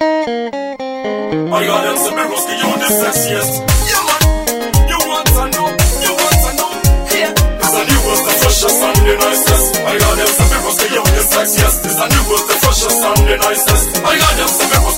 I got them some Miroski, you the sexiest. Yeah, man. You want to know, you want to know. Yeah. Cause I knew was the freshest and the nicest. I got them some Miroski, you the sexiest. Cause I knew was the freshest and the nicest. I got them some Miroski,